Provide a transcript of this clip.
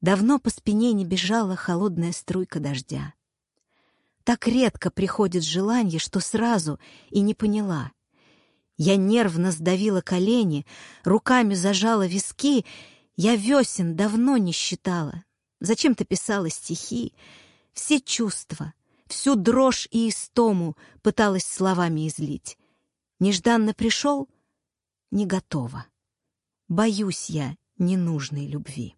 Давно по спине не бежала холодная струйка дождя. Так редко приходит желание, что сразу и не поняла. Я нервно сдавила колени, руками зажала виски. Я весен давно не считала. Зачем-то писала стихи. Все чувства, всю дрожь и истому пыталась словами излить. Нежданно пришел — не готова. Боюсь я ненужной любви.